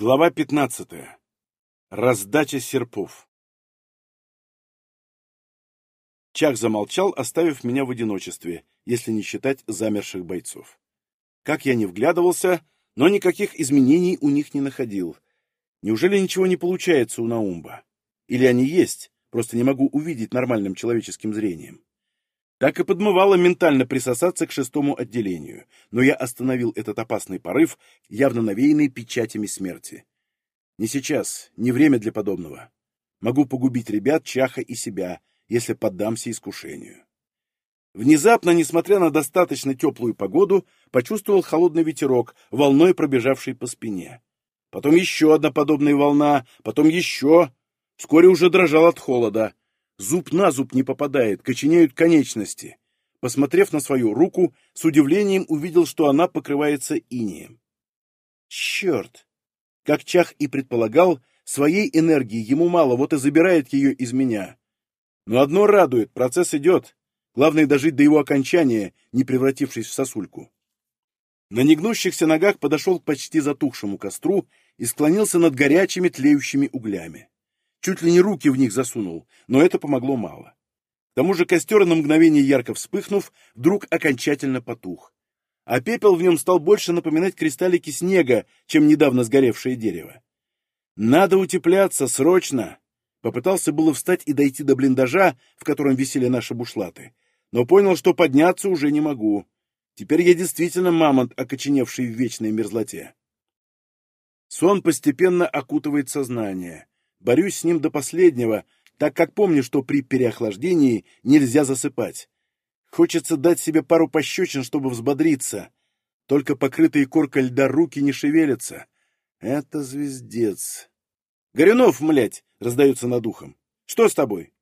Глава 15. Раздача серпов. Чак замолчал, оставив меня в одиночестве, если не считать замерших бойцов. Как я не вглядывался, но никаких изменений у них не находил. Неужели ничего не получается у Наумба? Или они есть, просто не могу увидеть нормальным человеческим зрением? Так и подмывало ментально присосаться к шестому отделению, но я остановил этот опасный порыв, явно навеянный печатями смерти. Не сейчас, не время для подобного. Могу погубить ребят, Чаха и себя, если поддамся искушению. Внезапно, несмотря на достаточно теплую погоду, почувствовал холодный ветерок, волной пробежавший по спине. Потом еще одна подобная волна, потом еще. Вскоре уже дрожал от холода. Зуб на зуб не попадает, коченеют конечности. Посмотрев на свою руку, с удивлением увидел, что она покрывается инеем. Черт! Как Чах и предполагал, своей энергии ему мало, вот и забирает ее из меня. Но одно радует, процесс идет. Главное дожить до его окончания, не превратившись в сосульку. На негнущихся ногах подошел к почти затухшему костру и склонился над горячими тлеющими углями. Чуть ли не руки в них засунул, но это помогло мало. К тому же костер, на мгновение ярко вспыхнув, вдруг окончательно потух. А пепел в нем стал больше напоминать кристаллики снега, чем недавно сгоревшее дерево. «Надо утепляться, срочно!» Попытался было встать и дойти до блиндажа, в котором висели наши бушлаты, но понял, что подняться уже не могу. Теперь я действительно мамонт, окоченевший в вечной мерзлоте. Сон постепенно окутывает сознание. Борюсь с ним до последнего, так как помню, что при переохлаждении нельзя засыпать. Хочется дать себе пару пощечин, чтобы взбодриться. Только покрытые коркой льда руки не шевелятся. Это звездец. «Горюнов, млять!» — раздается над ухом. «Что с тобой?»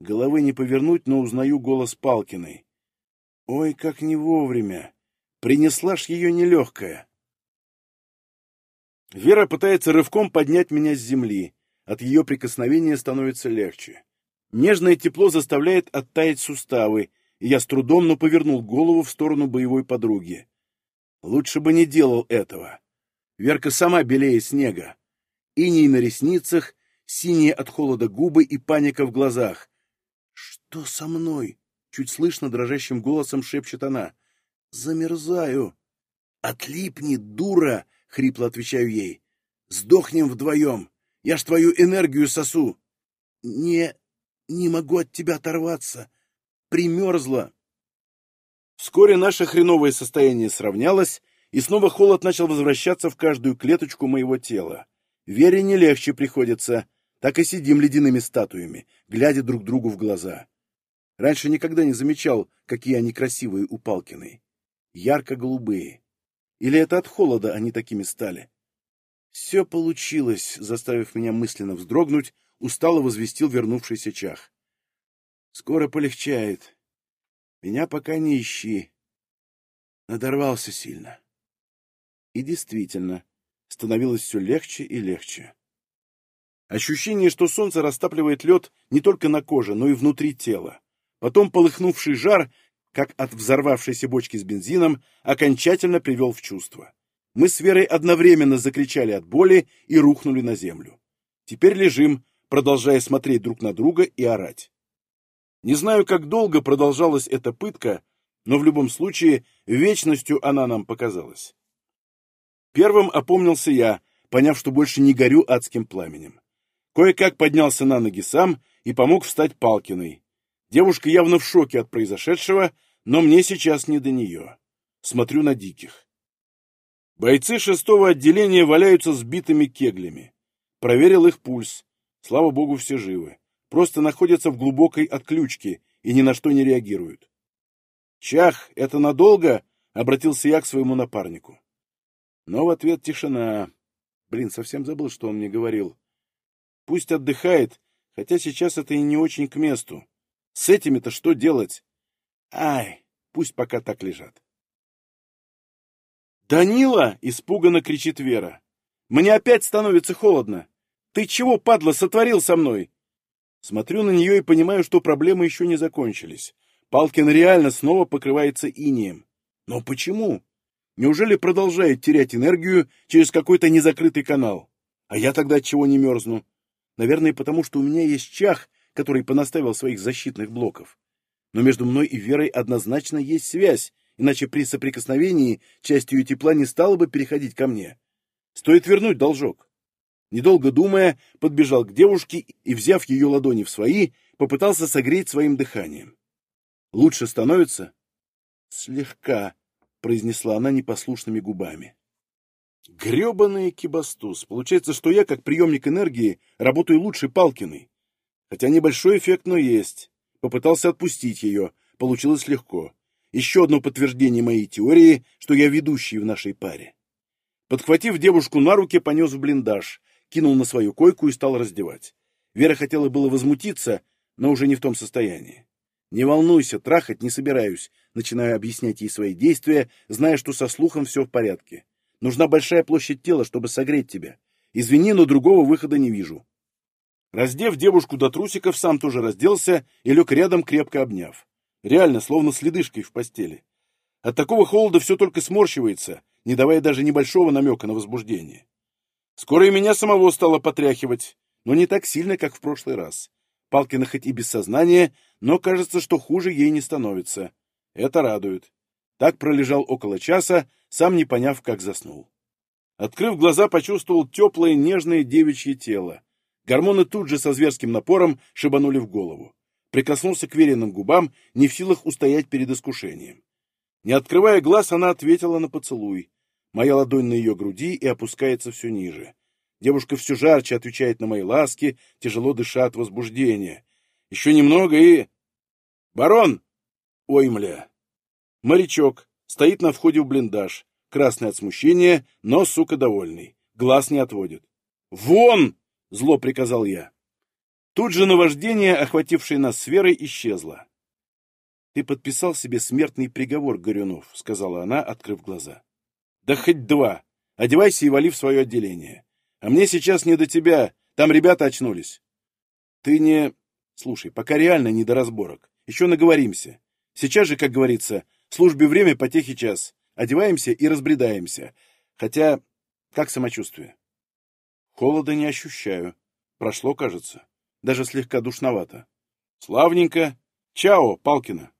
Головы не повернуть, но узнаю голос Палкиной. Ой, как не вовремя! Принесла ж ее нелегкая. Вера пытается рывком поднять меня с земли. От ее прикосновения становится легче. Нежное тепло заставляет оттаять суставы, и я с трудом, но повернул голову в сторону боевой подруги. Лучше бы не делал этого. Верка сама белее снега. Иней на ресницах, синие от холода губы и паника в глазах. «Что со мной?» — чуть слышно дрожащим голосом шепчет она. «Замерзаю». «Отлипни, дура!» — хрипло отвечаю ей. «Сдохнем вдвоем. Я ж твою энергию сосу. Не... не могу от тебя оторваться. Примерзла. Вскоре наше хреновое состояние сравнялось, и снова холод начал возвращаться в каждую клеточку моего тела. Вере не легче приходится. Так и сидим ледяными статуями, глядя друг другу в глаза. Раньше никогда не замечал, какие они красивые у Палкиной. Ярко-голубые. Или это от холода они такими стали? Все получилось, заставив меня мысленно вздрогнуть, устало возвестил вернувшийся чах. Скоро полегчает. Меня пока не ищи. Надорвался сильно. И действительно, становилось все легче и легче. Ощущение, что солнце растапливает лед не только на коже, но и внутри тела. Потом полыхнувший жар, как от взорвавшейся бочки с бензином, окончательно привел в чувство. Мы с Верой одновременно закричали от боли и рухнули на землю. Теперь лежим, продолжая смотреть друг на друга и орать. Не знаю, как долго продолжалась эта пытка, но в любом случае вечностью она нам показалась. Первым опомнился я, поняв, что больше не горю адским пламенем. Кое-как поднялся на ноги сам и помог встать Палкиной. Девушка явно в шоке от произошедшего, но мне сейчас не до нее. Смотрю на диких. Бойцы шестого отделения валяются сбитыми кеглями. Проверил их пульс. Слава богу, все живы. Просто находятся в глубокой отключке и ни на что не реагируют. «Чах, это надолго?» — обратился я к своему напарнику. Но в ответ тишина. Блин, совсем забыл, что он мне говорил. Пусть отдыхает, хотя сейчас это и не очень к месту. С этими-то что делать? Ай, пусть пока так лежат. «Данила!» — испуганно кричит Вера. «Мне опять становится холодно! Ты чего, падла, сотворил со мной?» Смотрю на нее и понимаю, что проблемы еще не закончились. Палкин реально снова покрывается инием. Но почему? Неужели продолжает терять энергию через какой-то незакрытый канал? А я тогда чего не мерзну? Наверное, потому что у меня есть чах, который понаставил своих защитных блоков. Но между мной и Верой однозначно есть связь, иначе при соприкосновении часть ее тепла не стала бы переходить ко мне. Стоит вернуть должок. Недолго думая, подбежал к девушке и, взяв ее ладони в свои, попытался согреть своим дыханием. «Лучше становится?» «Слегка», — произнесла она непослушными губами. Гребаный кибастуз. Получается, что я, как приемник энергии, работаю лучше Палкиной. Хотя небольшой эффект, но есть. Попытался отпустить ее. Получилось легко. Еще одно подтверждение моей теории, что я ведущий в нашей паре. Подхватив девушку на руки, понес в блиндаж, кинул на свою койку и стал раздевать. Вера хотела было возмутиться, но уже не в том состоянии. «Не волнуйся, трахать не собираюсь», начинаю объяснять ей свои действия, зная, что со слухом все в порядке. Нужна большая площадь тела, чтобы согреть тебя. Извини, но другого выхода не вижу. Раздев девушку до трусиков, сам тоже разделся и лег рядом, крепко обняв. Реально, словно с ледышкой в постели. От такого холода все только сморщивается, не давая даже небольшого намека на возбуждение. Скоро и меня самого стало потряхивать, но не так сильно, как в прошлый раз. Палкина хоть и без сознания, но кажется, что хуже ей не становится. Это радует. Так пролежал около часа, сам не поняв, как заснул. Открыв глаза, почувствовал теплое, нежное девичье тело. Гормоны тут же со зверским напором шибанули в голову. Прикоснулся к веренным губам, не в силах устоять перед искушением. Не открывая глаз, она ответила на поцелуй. Моя ладонь на ее груди и опускается все ниже. Девушка все жарче отвечает на мои ласки, тяжело дыша от возбуждения. Еще немного и... «Барон!» «Ой, мля!» Морячок стоит на входе в блиндаж, красный от смущения, но, сука, довольный. Глаз не отводит. «Вон!» — зло приказал я. Тут же наваждение, охватившее нас сферой, исчезло. «Ты подписал себе смертный приговор, Горюнов», — сказала она, открыв глаза. «Да хоть два. Одевайся и вали в свое отделение. А мне сейчас не до тебя. Там ребята очнулись». «Ты не...» «Слушай, пока реально не до разборок. Еще наговоримся. Сейчас же, как говорится, Службе время, потехи час. Одеваемся и разбредаемся. Хотя, как самочувствие? Холода не ощущаю. Прошло, кажется. Даже слегка душновато. Славненько. Чао, Палкина.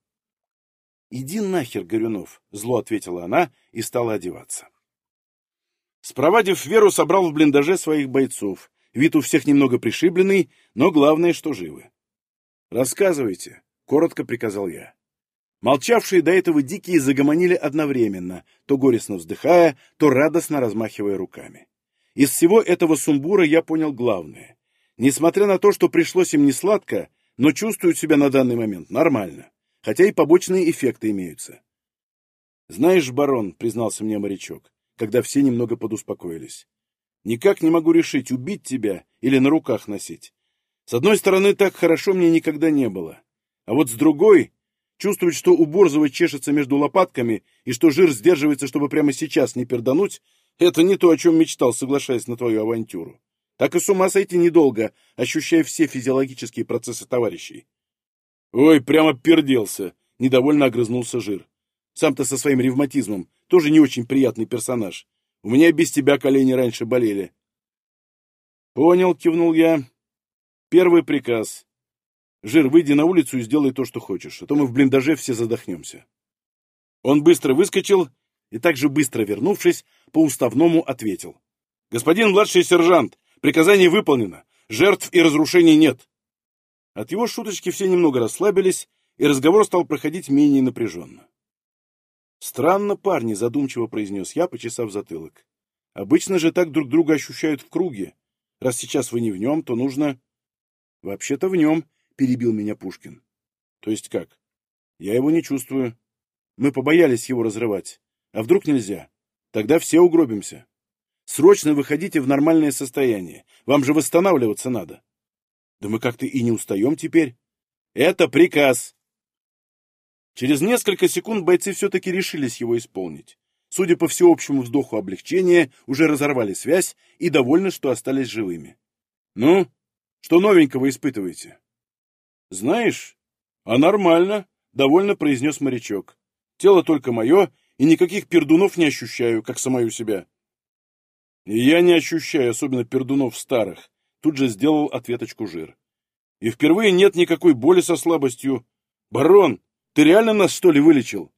Иди нахер, Горюнов, зло ответила она и стала одеваться. Спровадив Веру, собрал в блиндаже своих бойцов. Вид у всех немного пришибленный, но главное, что живы. «Рассказывайте», — коротко приказал я. Молчавшие до этого дикие загомонили одновременно, то горестно вздыхая, то радостно размахивая руками. Из всего этого сумбура я понял главное. Несмотря на то, что пришлось им не сладко, но чувствуют себя на данный момент нормально, хотя и побочные эффекты имеются. «Знаешь, барон», — признался мне морячок, когда все немного подуспокоились, «никак не могу решить, убить тебя или на руках носить. С одной стороны, так хорошо мне никогда не было, а вот с другой Чувствовать, что у Борзова чешется между лопатками и что жир сдерживается, чтобы прямо сейчас не пердануть, это не то, о чем мечтал, соглашаясь на твою авантюру. Так и с ума сойти недолго, ощущая все физиологические процессы товарищей. Ой, прямо перделся, недовольно огрызнулся жир. Сам-то со своим ревматизмом тоже не очень приятный персонаж. У меня без тебя колени раньше болели. Понял, кивнул я. Первый приказ. Жир, выйди на улицу и сделай то, что хочешь, а то мы в блиндаже все задохнемся. Он быстро выскочил и также быстро вернувшись, по-уставному ответил. «Господин младший сержант, приказание выполнено, жертв и разрушений нет». От его шуточки все немного расслабились, и разговор стал проходить менее напряженно. «Странно, парни», — задумчиво произнес я, почесав затылок. «Обычно же так друг друга ощущают в круге. Раз сейчас вы не в нем, то нужно...» «Вообще-то в нем», перебил меня Пушкин. То есть как? Я его не чувствую. Мы побоялись его разрывать. А вдруг нельзя? Тогда все угробимся. Срочно выходите в нормальное состояние. Вам же восстанавливаться надо. Да мы как-то и не устаем теперь. Это приказ. Через несколько секунд бойцы все-таки решились его исполнить. Судя по всеобщему вздоху облегчения, уже разорвали связь и довольны, что остались живыми. Ну, что новенького испытываете? «Знаешь, а нормально», — довольно произнес морячок. «Тело только мое, и никаких пердунов не ощущаю, как самую себя. Я не ощущаю, особенно пердунов старых, тут же сделал ответочку жир. И впервые нет никакой боли со слабостью. Барон, ты реально нас, что ли, вылечил?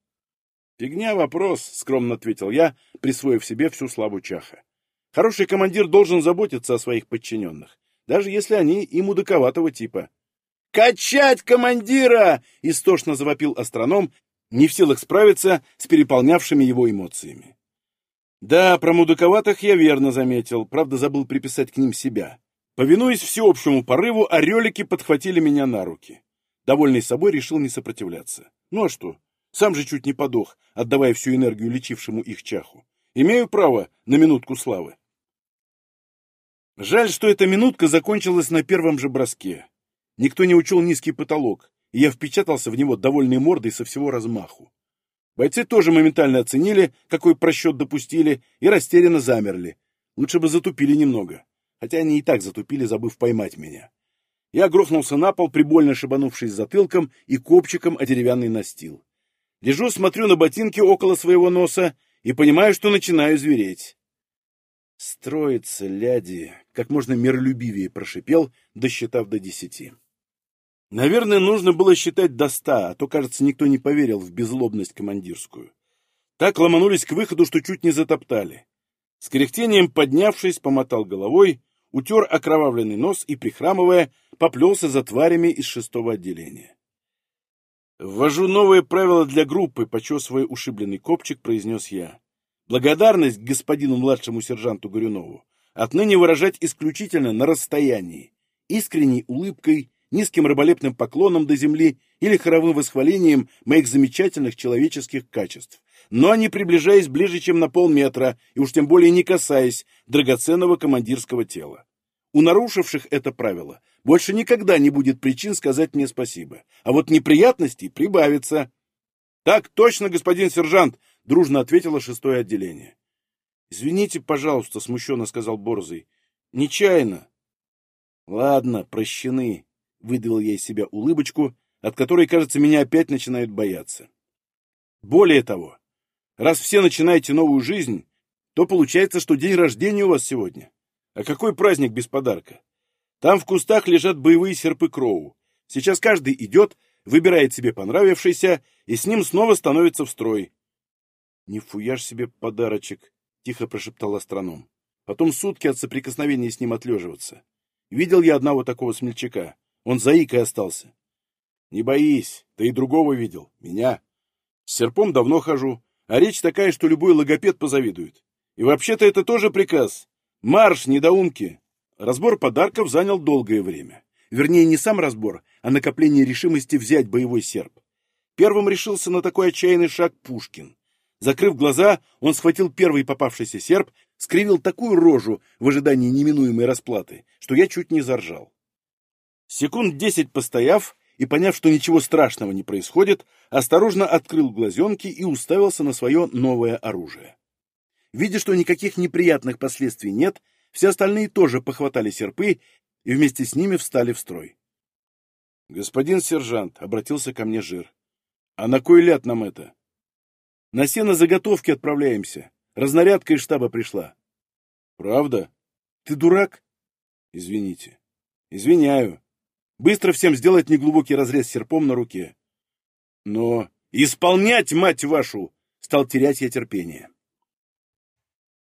Фигня вопрос, скромно ответил я, присвоив себе всю славу Чаха. Хороший командир должен заботиться о своих подчиненных, даже если они и мудаковатого типа. «Качать командира!» — истошно завопил астроном, не в силах справиться с переполнявшими его эмоциями. Да, про мудаковатых я верно заметил, правда забыл приписать к ним себя. Повинуясь всеобщему порыву, орелики подхватили меня на руки. Довольный собой решил не сопротивляться. Ну а что? Сам же чуть не подох, отдавая всю энергию лечившему их чаху. Имею право на минутку славы. Жаль, что эта минутка закончилась на первом же броске. Никто не учел низкий потолок, и я впечатался в него довольной мордой со всего размаху. Бойцы тоже моментально оценили, какой просчет допустили, и растерянно замерли. Лучше бы затупили немного, хотя они и так затупили, забыв поймать меня. Я грохнулся на пол, прибольно шибанувшись затылком и копчиком о деревянный настил. Лежу, смотрю на ботинки около своего носа и понимаю, что начинаю звереть. «Строится, ляди!» — как можно миролюбивее прошипел, досчитав до десяти. Наверное, нужно было считать до ста, а то, кажется, никто не поверил в безлобность командирскую. Так ломанулись к выходу, что чуть не затоптали. С кряхтением поднявшись, помотал головой, утер окровавленный нос и, прихрамывая, поплелся за тварями из шестого отделения. «Ввожу новые правила для группы», — почесывая ушибленный копчик, произнес я. Благодарность господину младшему сержанту Горюнову отныне выражать исключительно на расстоянии, искренней улыбкой, низким раболепным поклоном до земли или хоровым восхвалением моих замечательных человеческих качеств, но не приближаясь ближе, чем на полметра, и уж тем более не касаясь драгоценного командирского тела. У нарушивших это правило больше никогда не будет причин сказать мне спасибо, а вот неприятностей прибавится. — Так точно, господин сержант! — дружно ответило шестое отделение. «Извините, пожалуйста», — смущенно сказал Борзый. «Нечаянно». «Ладно, прощены», — выдавил я из себя улыбочку, от которой, кажется, меня опять начинают бояться. Более того, раз все начинаете новую жизнь, то получается, что день рождения у вас сегодня. А какой праздник без подарка? Там в кустах лежат боевые серпы Кроу. Сейчас каждый идет, выбирает себе понравившийся, и с ним снова становится в строй. «Нифуя ж себе подарочек!» — тихо прошептал астроном. «Потом сутки от соприкосновения с ним отлеживаться. Видел я одного такого смельчака. Он заикой остался». «Не боись, ты и другого видел. Меня. С серпом давно хожу, а речь такая, что любой логопед позавидует. И вообще-то это тоже приказ. Марш, недоумки!» Разбор подарков занял долгое время. Вернее, не сам разбор, а накопление решимости взять боевой серп. Первым решился на такой отчаянный шаг Пушкин. Закрыв глаза, он схватил первый попавшийся серп, скривил такую рожу в ожидании неминуемой расплаты, что я чуть не заржал. Секунд десять постояв и поняв, что ничего страшного не происходит, осторожно открыл глазенки и уставился на свое новое оружие. Видя, что никаких неприятных последствий нет, все остальные тоже похватали серпы и вместе с ними встали в строй. «Господин сержант», — обратился ко мне Жир, — «а на кой ляд нам это?» На сено заготовки отправляемся. Разнарядка из штаба пришла. Правда? Ты дурак? Извините. Извиняю. Быстро всем сделать неглубокий разрез серпом на руке. Но исполнять, мать вашу! Стал терять я терпение.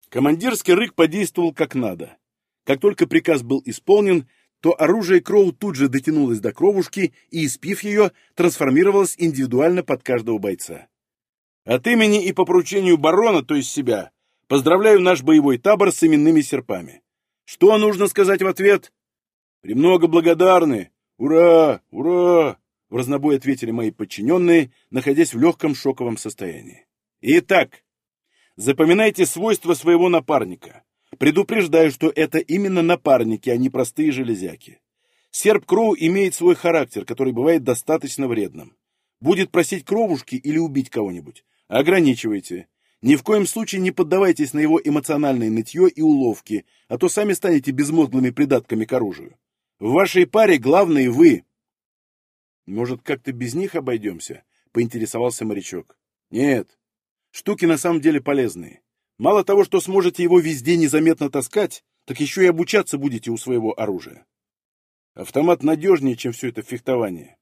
Командирский рык подействовал как надо. Как только приказ был исполнен, то оружие Кроу тут же дотянулось до кровушки и, испив ее, трансформировалось индивидуально под каждого бойца. От имени и по поручению барона, то есть себя, поздравляю наш боевой табор с именными серпами. Что нужно сказать в ответ? Премного благодарны. Ура! Ура! В разнобой ответили мои подчиненные, находясь в легком шоковом состоянии. Итак, запоминайте свойства своего напарника. Предупреждаю, что это именно напарники, а не простые железяки. Серп Кроу имеет свой характер, который бывает достаточно вредным. Будет просить кровушки или убить кого-нибудь. Ограничивайте. Ни в коем случае не поддавайтесь на его эмоциональное нытье и уловки, а то сами станете безмозглыми придатками к оружию. В вашей паре главные вы. Может, как-то без них обойдемся? Поинтересовался морячок. Нет. Штуки на самом деле полезные. Мало того, что сможете его везде незаметно таскать, так еще и обучаться будете у своего оружия. Автомат надежнее, чем все это фехтование.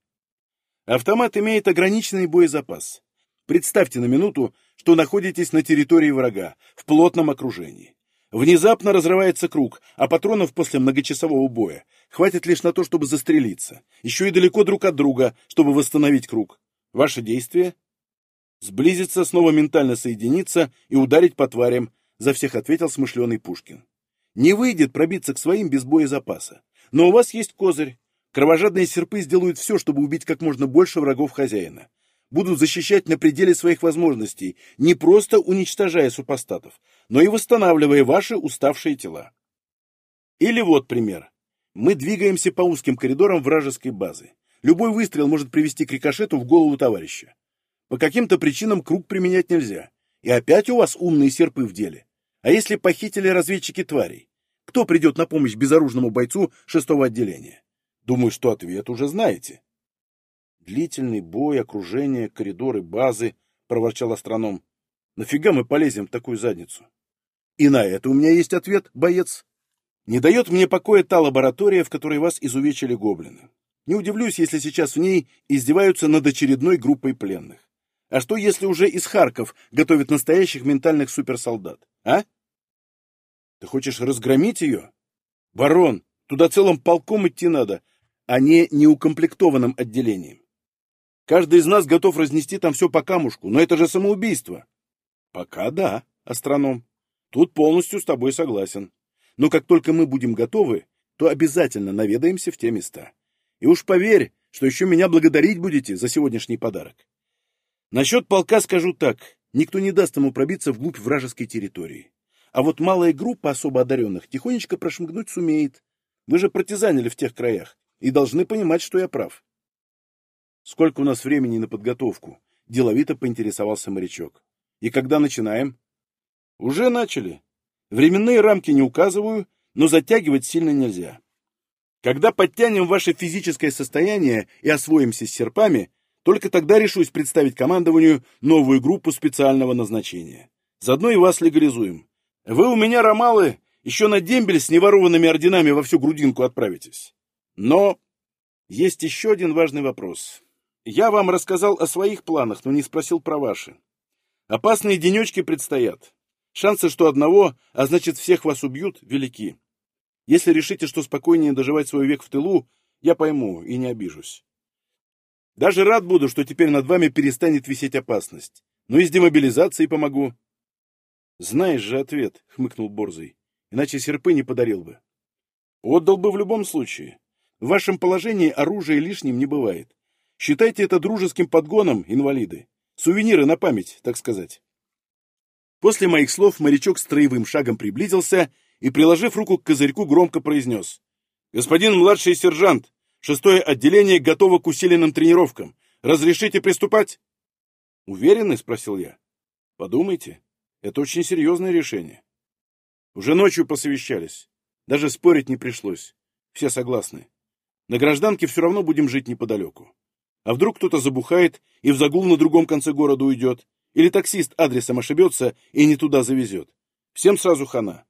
Автомат имеет ограниченный боезапас. Представьте на минуту, что находитесь на территории врага, в плотном окружении. Внезапно разрывается круг, а патронов после многочасового боя хватит лишь на то, чтобы застрелиться. Еще и далеко друг от друга, чтобы восстановить круг. Ваше действие? Сблизиться, снова ментально соединиться и ударить по тварям, за всех ответил смышленый Пушкин. Не выйдет пробиться к своим без боезапаса. Но у вас есть козырь. Кровожадные серпы сделают все, чтобы убить как можно больше врагов хозяина. Будут защищать на пределе своих возможностей, не просто уничтожая супостатов, но и восстанавливая ваши уставшие тела. Или вот пример. Мы двигаемся по узким коридорам вражеской базы. Любой выстрел может привести к рикошету в голову товарища. По каким-то причинам круг применять нельзя. И опять у вас умные серпы в деле. А если похитили разведчики тварей? Кто придет на помощь безоружному бойцу шестого отделения? Думаю, что ответ уже знаете. Длительный бой, окружение, коридоры, базы, проворчал астроном. Нафига мы полезем в такую задницу? И на это у меня есть ответ, боец. Не дает мне покоя та лаборатория, в которой вас изувечили гоблины. Не удивлюсь, если сейчас в ней издеваются над очередной группой пленных. А что, если уже из Харков готовят настоящих ментальных суперсолдат, а? Ты хочешь разгромить ее? Барон, туда целым полком идти надо, а не неукомплектованным отделением. Каждый из нас готов разнести там все по камушку, но это же самоубийство. Пока да, астроном. Тут полностью с тобой согласен. Но как только мы будем готовы, то обязательно наведаемся в те места. И уж поверь, что еще меня благодарить будете за сегодняшний подарок. Насчет полка скажу так. Никто не даст ему пробиться вглубь вражеской территории. А вот малая группа особо одаренных тихонечко прошмыгнуть сумеет. Вы же партизанили в тех краях и должны понимать, что я прав. Сколько у нас времени на подготовку? Деловито поинтересовался морячок. И когда начинаем? Уже начали. Временные рамки не указываю, но затягивать сильно нельзя. Когда подтянем ваше физическое состояние и освоимся с серпами, только тогда решусь представить командованию новую группу специального назначения. Заодно и вас легализуем. Вы у меня, ромалы, еще на дембель с неворованными орденами во всю грудинку отправитесь. Но есть еще один важный вопрос. Я вам рассказал о своих планах, но не спросил про ваши. Опасные денечки предстоят. Шансы, что одного, а значит всех вас убьют, велики. Если решите, что спокойнее доживать свой век в тылу, я пойму и не обижусь. Даже рад буду, что теперь над вами перестанет висеть опасность. Но и с демобилизацией помогу. Знаешь же ответ, хмыкнул Борзый. Иначе серпы не подарил бы. Отдал бы в любом случае. В вашем положении оружие лишним не бывает. Считайте это дружеским подгоном, инвалиды. Сувениры на память, так сказать. После моих слов морячок строевым шагом приблизился и, приложив руку к козырьку, громко произнес. «Господин младший сержант, шестое отделение готово к усиленным тренировкам. Разрешите приступать?» «Уверены?» — спросил я. «Подумайте. Это очень серьезное решение. Уже ночью посовещались. Даже спорить не пришлось. Все согласны. На гражданке все равно будем жить неподалеку. А вдруг кто-то забухает и в загул на другом конце города уйдет? Или таксист адресом ошибется и не туда завезет? Всем сразу хана.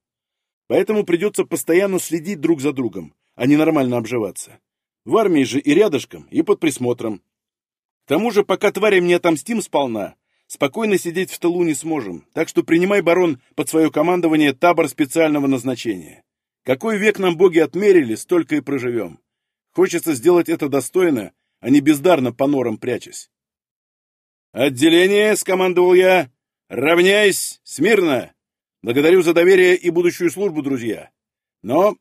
Поэтому придется постоянно следить друг за другом, а не нормально обживаться. В армии же и рядышком, и под присмотром. К тому же, пока тварям не отомстим сполна, Спокойно сидеть в тылу не сможем, так что принимай, барон, под свое командование табор специального назначения. Какой век нам боги отмерили, столько и проживем. Хочется сделать это достойно, а не бездарно по норам прячась. «Отделение!» — скомандовал я. «Равняйсь! Смирно! Благодарю за доверие и будущую службу, друзья. Но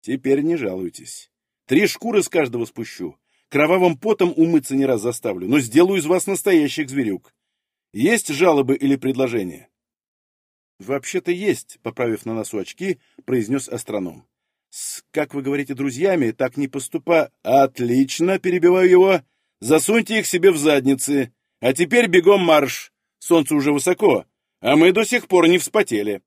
теперь не жалуйтесь. Три шкуры с каждого спущу. Кровавым потом умыться не раз заставлю, но сделаю из вас настоящих зверюк. Есть жалобы или предложения? Вообще-то есть, поправив на носу очки, произнес астроном. С, как вы говорите, друзьями, так не поступа... Отлично, перебиваю его. Засуньте их себе в задницы. А теперь бегом марш. Солнце уже высоко, а мы до сих пор не вспотели.